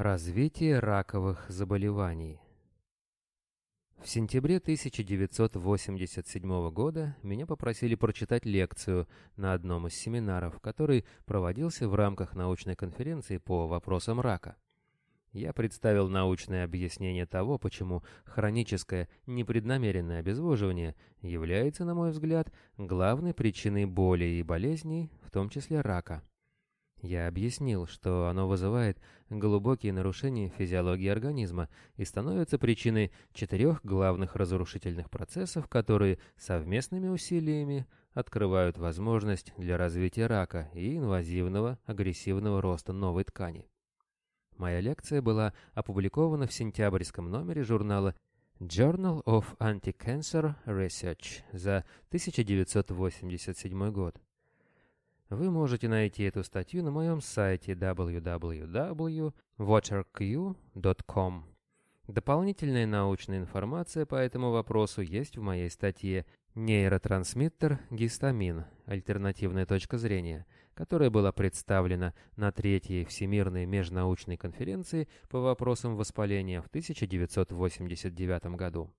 Развитие раковых заболеваний. В сентябре 1987 года меня попросили прочитать лекцию на одном из семинаров, который проводился в рамках научной конференции по вопросам рака. Я представил научное объяснение того, почему хроническое непреднамеренное обезвоживание является, на мой взгляд, главной причиной боли и болезней, в том числе рака. Я объяснил, что оно вызывает глубокие нарушения физиологии организма и становится причиной четырех главных разрушительных процессов, которые совместными усилиями открывают возможность для развития рака и инвазивного агрессивного роста новой ткани. Моя лекция была опубликована в сентябрьском номере журнала Journal of Anti-Cancer Research за 1987 год. Вы можете найти эту статью на моем сайте www.waterq.com. Дополнительная научная информация по этому вопросу есть в моей статье «Нейротрансмиттер гистамин. Альтернативная точка зрения», которая была представлена на Третьей Всемирной межнаучной конференции по вопросам воспаления в 1989 году.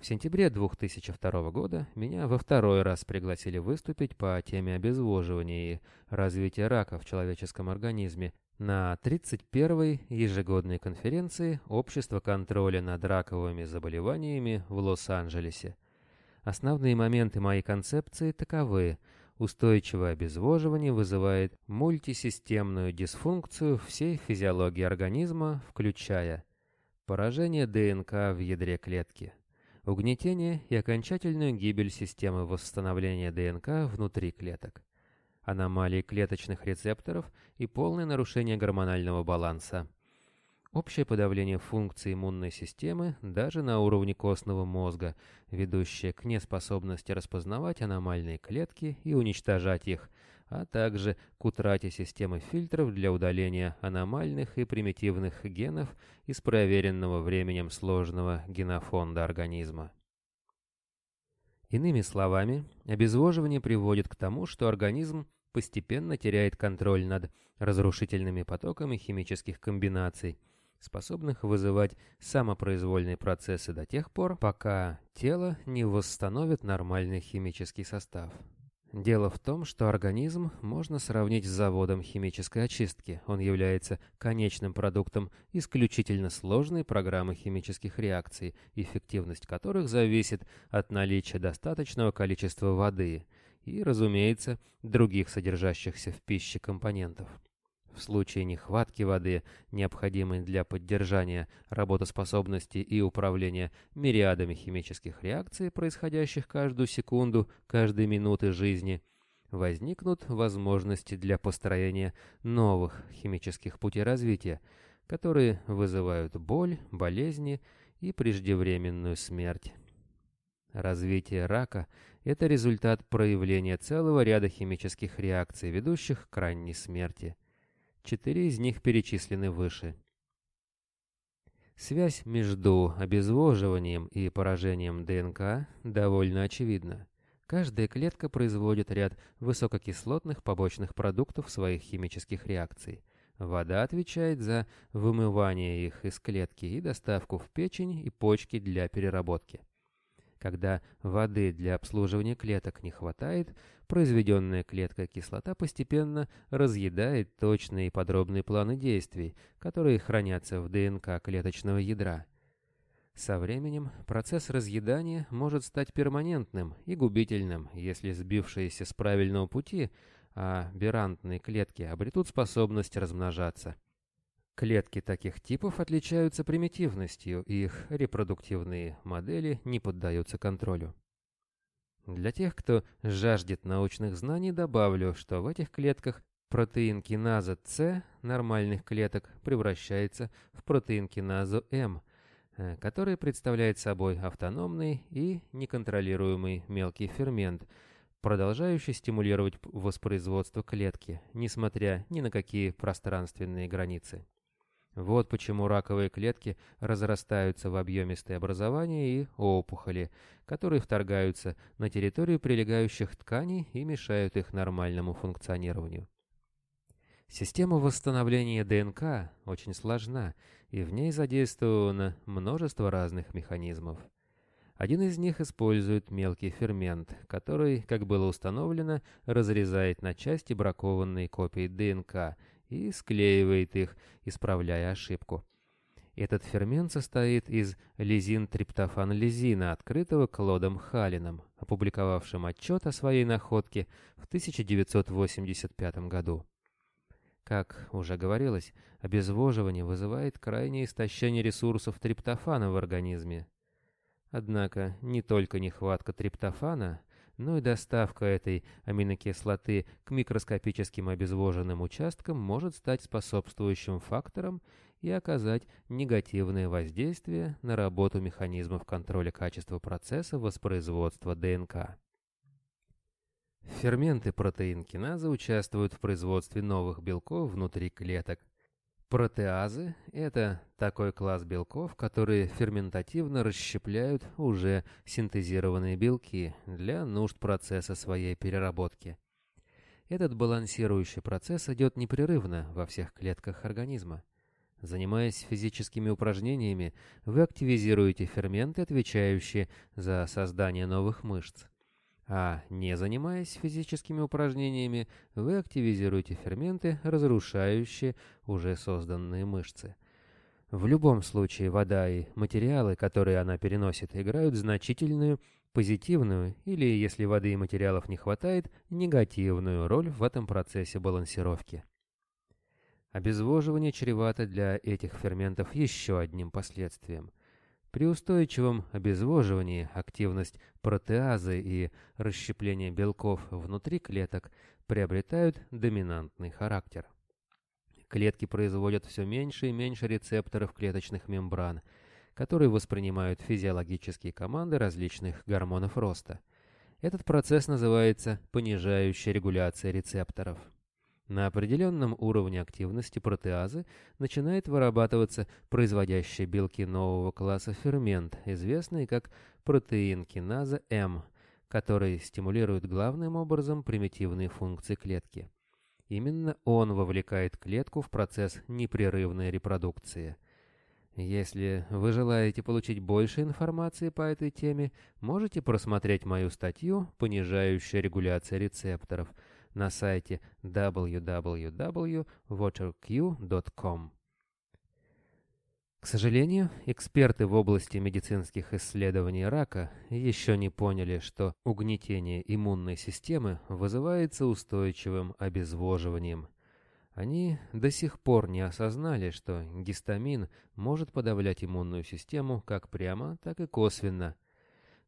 В сентябре 2002 года меня во второй раз пригласили выступить по теме обезвоживания и развития рака в человеческом организме на 31-й ежегодной конференции Общества контроля над раковыми заболеваниями в Лос-Анджелесе. Основные моменты моей концепции таковы. Устойчивое обезвоживание вызывает мультисистемную дисфункцию всей физиологии организма, включая поражение ДНК в ядре клетки, угнетение и окончательную гибель системы восстановления ДНК внутри клеток, аномалии клеточных рецепторов и полное нарушение гормонального баланса, общее подавление функций иммунной системы даже на уровне костного мозга, ведущее к неспособности распознавать аномальные клетки и уничтожать их – а также к утрате системы фильтров для удаления аномальных и примитивных генов из проверенного временем сложного генофонда организма. Иными словами, обезвоживание приводит к тому, что организм постепенно теряет контроль над разрушительными потоками химических комбинаций, способных вызывать самопроизвольные процессы до тех пор, пока тело не восстановит нормальный химический состав. Дело в том, что организм можно сравнить с заводом химической очистки. Он является конечным продуктом исключительно сложной программы химических реакций, эффективность которых зависит от наличия достаточного количества воды и, разумеется, других содержащихся в пище компонентов. В случае нехватки воды, необходимой для поддержания работоспособности и управления мириадами химических реакций, происходящих каждую секунду, каждой минуты жизни, возникнут возможности для построения новых химических путей развития, которые вызывают боль, болезни и преждевременную смерть. Развитие рака – это результат проявления целого ряда химических реакций, ведущих к ранней смерти – Четыре из них перечислены выше. Связь между обезвоживанием и поражением ДНК довольно очевидна. Каждая клетка производит ряд высококислотных побочных продуктов своих химических реакций. Вода отвечает за вымывание их из клетки и доставку в печень и почки для переработки. Когда воды для обслуживания клеток не хватает, произведенная клетка кислота постепенно разъедает точные и подробные планы действий, которые хранятся в ДНК клеточного ядра. Со временем процесс разъедания может стать перманентным и губительным, если сбившиеся с правильного пути, а берантные клетки обретут способность размножаться. Клетки таких типов отличаются примитивностью, их репродуктивные модели не поддаются контролю. Для тех, кто жаждет научных знаний, добавлю, что в этих клетках протеин киназа С нормальных клеток превращается в протеин киназу М, э, который представляет собой автономный и неконтролируемый мелкий фермент, продолжающий стимулировать воспроизводство клетки, несмотря ни на какие пространственные границы. Вот почему раковые клетки разрастаются в объемистые образования и опухоли, которые вторгаются на территорию прилегающих тканей и мешают их нормальному функционированию. Система восстановления ДНК очень сложна, и в ней задействовано множество разных механизмов. Один из них использует мелкий фермент, который, как было установлено, разрезает на части бракованные копии ДНК и склеивает их, исправляя ошибку. Этот фермент состоит из лизин-триптофан-лизина, открытого Клодом Халином, опубликовавшим отчет о своей находке в 1985 году. Как уже говорилось, обезвоживание вызывает крайнее истощение ресурсов триптофана в организме. Однако не только нехватка триптофана, но и доставка этой аминокислоты к микроскопическим обезвоженным участкам может стать способствующим фактором и оказать негативное воздействие на работу механизмов контроля качества процесса воспроизводства ДНК. Ферменты протеинкиназы участвуют в производстве новых белков внутри клеток. Протеазы – это такой класс белков, которые ферментативно расщепляют уже синтезированные белки для нужд процесса своей переработки. Этот балансирующий процесс идет непрерывно во всех клетках организма. Занимаясь физическими упражнениями, вы активизируете ферменты, отвечающие за создание новых мышц. А не занимаясь физическими упражнениями, вы активизируете ферменты, разрушающие уже созданные мышцы. В любом случае вода и материалы, которые она переносит, играют значительную позитивную или, если воды и материалов не хватает, негативную роль в этом процессе балансировки. Обезвоживание чревато для этих ферментов еще одним последствием – при устойчивом обезвоживании активность протеазы и расщепление белков внутри клеток приобретают доминантный характер. Клетки производят все меньше и меньше рецепторов клеточных мембран, которые воспринимают физиологические команды различных гормонов роста. Этот процесс называется понижающая регуляция рецепторов. На определенном уровне активности протеазы начинает вырабатываться производящий белки нового класса фермент, известный как протеин киназа М, который стимулирует главным образом примитивные функции клетки. Именно он вовлекает клетку в процесс непрерывной репродукции. Если вы желаете получить больше информации по этой теме, можете просмотреть мою статью «Понижающая регуляция рецепторов», на сайте www.waterq.com. К сожалению, эксперты в области медицинских исследований рака еще не поняли, что угнетение иммунной системы вызывается устойчивым обезвоживанием. Они до сих пор не осознали, что гистамин может подавлять иммунную систему как прямо, так и косвенно –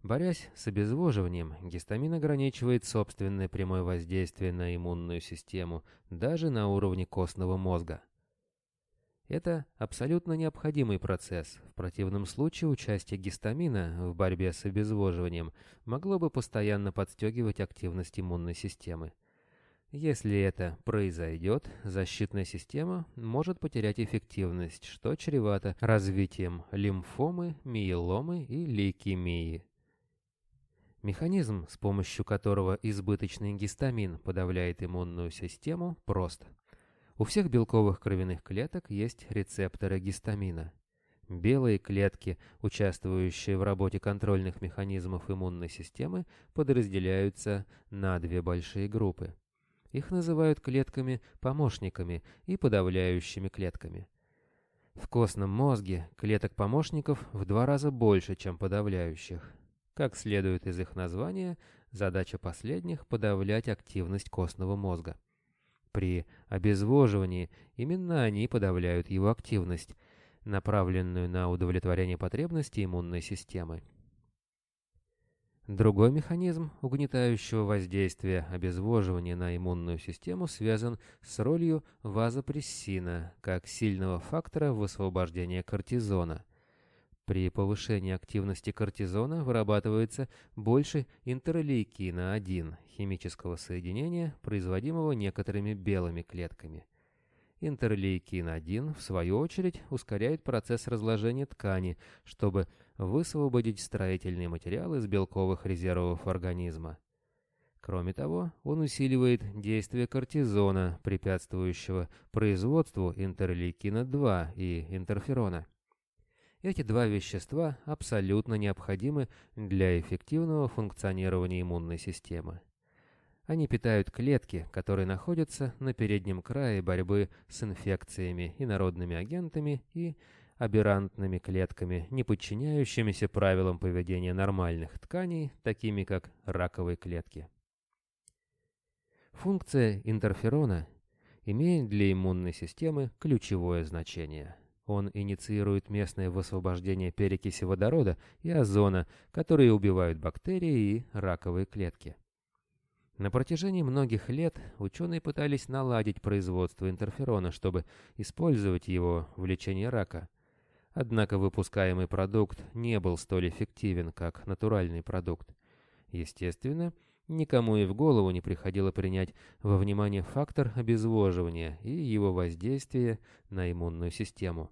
Борясь с обезвоживанием, гистамин ограничивает собственное прямое воздействие на иммунную систему, даже на уровне костного мозга. Это абсолютно необходимый процесс. В противном случае участие гистамина в борьбе с обезвоживанием могло бы постоянно подстегивать активность иммунной системы. Если это произойдет, защитная система может потерять эффективность, что чревато развитием лимфомы, миеломы и лейкемии. Механизм, с помощью которого избыточный гистамин подавляет иммунную систему, прост. У всех белковых кровяных клеток есть рецепторы гистамина. Белые клетки, участвующие в работе контрольных механизмов иммунной системы, подразделяются на две большие группы. Их называют клетками-помощниками и подавляющими клетками. В костном мозге клеток-помощников в два раза больше, чем подавляющих. Как следует из их названия, задача последних – подавлять активность костного мозга. При обезвоживании именно они подавляют его активность, направленную на удовлетворение потребностей иммунной системы. Другой механизм угнетающего воздействия обезвоживания на иммунную систему связан с ролью вазопрессина как сильного фактора высвобождения кортизона – при повышении активности кортизона вырабатывается больше интерлейкина-1, химического соединения, производимого некоторыми белыми клетками. Интерлейкин-1, в свою очередь, ускоряет процесс разложения ткани, чтобы высвободить строительные материалы из белковых резервов организма. Кроме того, он усиливает действие кортизона, препятствующего производству интерлейкина-2 и интерферона. Эти два вещества абсолютно необходимы для эффективного функционирования иммунной системы. Они питают клетки, которые находятся на переднем крае борьбы с инфекциями, инородными агентами и аберрантными клетками, не подчиняющимися правилам поведения нормальных тканей, такими как раковые клетки. Функция интерферона имеет для иммунной системы ключевое значение. Он инициирует местное высвобождение перекиси водорода и озона, которые убивают бактерии и раковые клетки. На протяжении многих лет ученые пытались наладить производство интерферона, чтобы использовать его в лечении рака. Однако выпускаемый продукт не был столь эффективен, как натуральный продукт. Естественно, никому и в голову не приходило принять во внимание фактор обезвоживания и его воздействие на иммунную систему.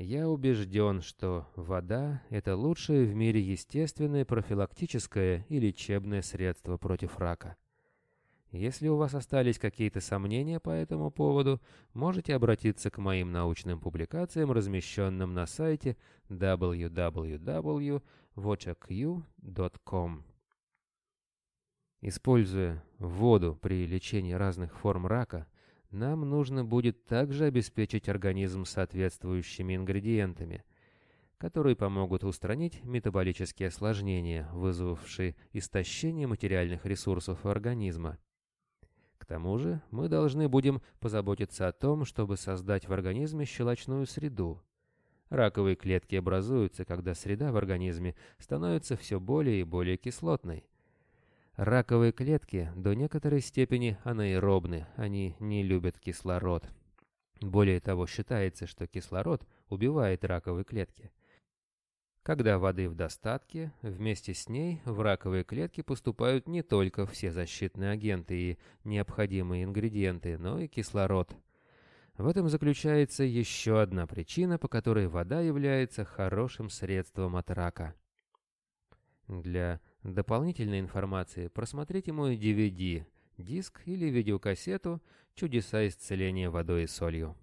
Я убежден, что вода – это лучшее в мире естественное профилактическое и лечебное средство против рака. Если у вас остались какие-то сомнения по этому поводу, можете обратиться к моим научным публикациям, размещенным на сайте www.watchaq.com. Используя воду при лечении разных форм рака, нам нужно будет также обеспечить организм соответствующими ингредиентами, которые помогут устранить метаболические осложнения, вызвавшие истощение материальных ресурсов организма. К тому же мы должны будем позаботиться о том, чтобы создать в организме щелочную среду. Раковые клетки образуются, когда среда в организме становится все более и более кислотной. Раковые клетки до некоторой степени анаэробны, они не любят кислород. Более того, считается, что кислород убивает раковые клетки. Когда воды в достатке, вместе с ней в раковые клетки поступают не только все защитные агенты и необходимые ингредиенты, но и кислород. В этом заключается еще одна причина, по которой вода является хорошим средством от рака. Для дополнительной информации просмотрите мой DVD, диск или видеокассету «Чудеса исцеления водой и солью».